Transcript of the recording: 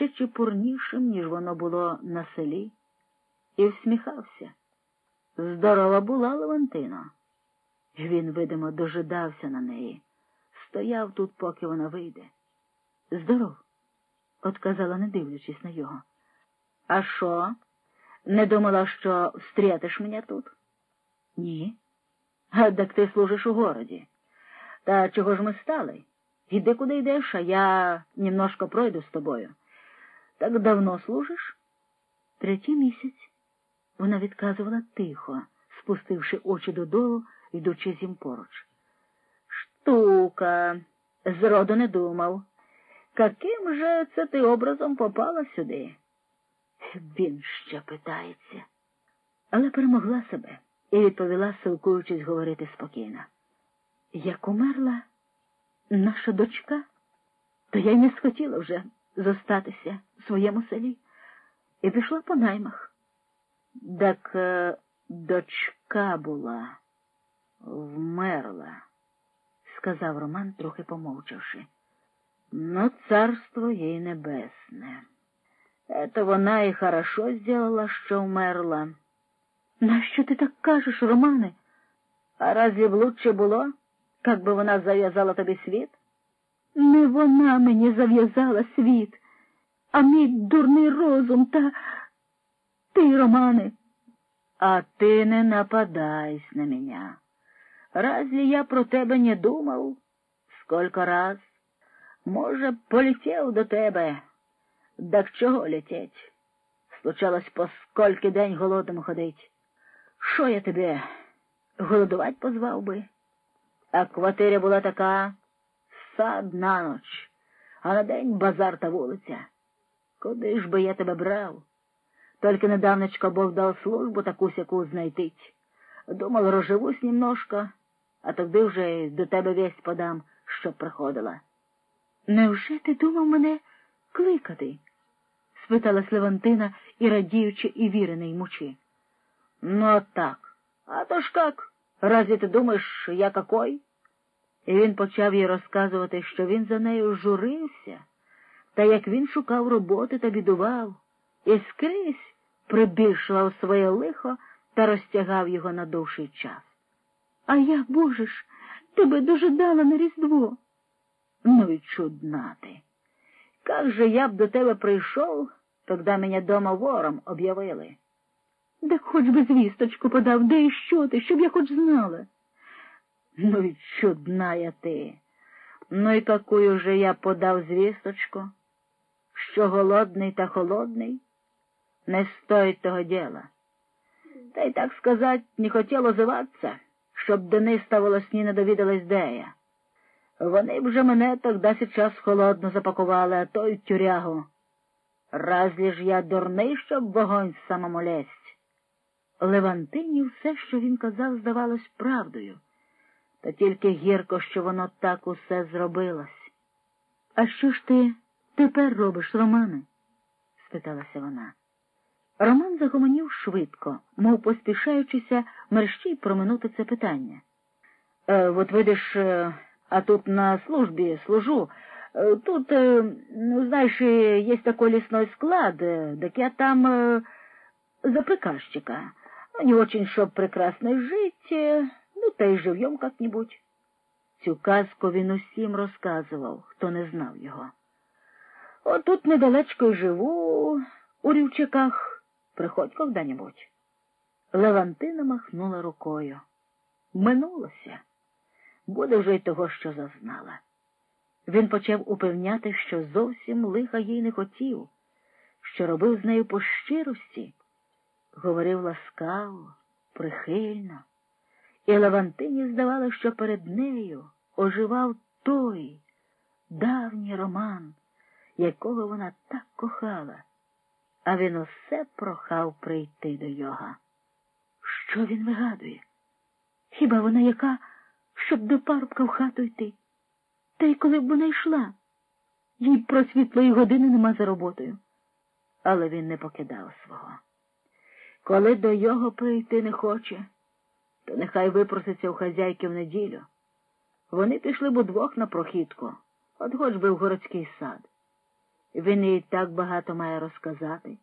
ще чепурнішим, ніж воно було на селі, і всміхався. Здорова була Левантина. Він, видимо, дожидався на неї, стояв тут, поки вона вийде. Здоров, отказала, не дивлячись на його. А що? Не думала, що встрятиш мене тут? Ні. Так ти служиш у городі. Та чого ж ми стали? Іди куди йдеш, а я немножко пройду з тобою. Так давно служиш? Третій місяць. Вона відказувала тихо, спустивши очі додолу, йдучи з їм поруч. Штука, зроду не думав. Каким же це ти образом попала сюди? Він ще питається, але перемогла себе і відповіла, силкуючись говорити спокійно. Як умерла наша дочка, то я й не схотіла вже зостатися в своєму селі і пішла по наймах. Так е, дочка була, вмерла, сказав Роман, трохи помовчавши. Ну, царство їй небесне. Это вона і хорошо зробила, що вмерла. Нащо ти так кажеш, Романе? А разве б лучше було, як би вона зав'язала тобі світ? Не вона мені зав'язала світ, а мій дурний розум та ти, Романе. А ти не нападайся на меня. Разве я про тебе не думав? Сколько раз? Може, полетів до тебе. Так чого лететь? Случалось по скільки день голодним ходить. Що я тебе голодувати позвав би? А квартира була така сад на ноч, а на день базар та вулиця. Куди ж би я тебе брав? Тільки недавнечко Бог дав службу таку сяку знайтить. Думав, розживусь немножко, а тоді вже до тебе весть подам, щоб приходила. Невже ти думав мене кликати? спиталась Левантина і радіючи, і вірений мучи. Ну, а так. А то ж как? Разве ти думаєш, я какой? І він почав їй розказувати, що він за нею журився, та як він шукав роботи та бідував, і скрізь прибільшував своє лихо та розтягав його на довший час. А я, боже ж, тебе дожидала на Різдво. Ну і чудна ти. Как же я б до тебе прийшов, когда мене дома вором об'явили? Так хоч би звісточку подав, де і що ти, щоб я хоч знала. Ну і чудная ти. Ну і какую же я подав звісточку? Що голодний та холодний? Не стоїть того діла. Та й так сказать, не хотіло зиватися, щоб Дениста волосні не довідалась, де я. Вони б вже мене тогда сейчас холодно запакували, а то й тюрягу. Разві ж я дурний, щоб вогонь самому лезть? Левантині все, що він казав, здавалось правдою, та тільки гірко, що воно так усе зробилось. А що ж ти тепер робиш, Романе? спиталася вона. Роман загомонів швидко, мов поспішаючися мерщій проминути це питання. Е, от видиш, е, а тут на службе служу. Э, тут, э, ну, знаешь, есть такой лесной склад, так я там э, за приказчика. Ну, не очень, чтоб прекрасно жить, ну, та й живем как-нибудь. Цю казку він усім розказував, хто не знав його. От тут недалечко й живу, у рівчиках, приходь когда-нибудь. Левантина махнула рукою. Минулося буде вже й того, що зазнала. Він почав упевняти, що зовсім лиха їй не хотів, що робив з нею по щирості, говорив ласкаво, прихильно, і Лавантині здавалося, що перед нею оживав той давній роман, якого вона так кохала, а він усе прохав прийти до його. Що він вигадує? Хіба вона яка? щоб до парубка в хату йти. Та й коли б вона йшла, їй про світлої години нема за роботою. Але він не покидав свого. Коли до його прийти не хоче, то нехай випроситься у хазяйки в неділю. Вони пішли б удвох на прохідку, от хоч би в городський сад. Він їй так багато має розказати.